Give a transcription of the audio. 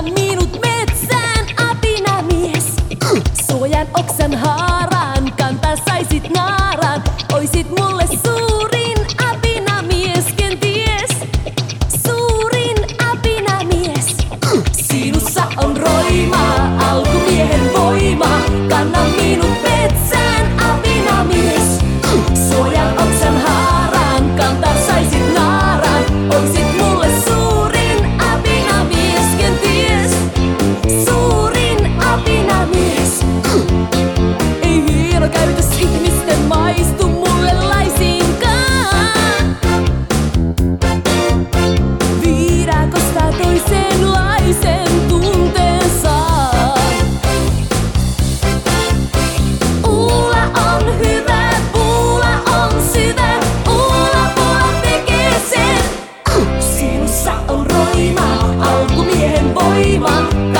caminho Koima.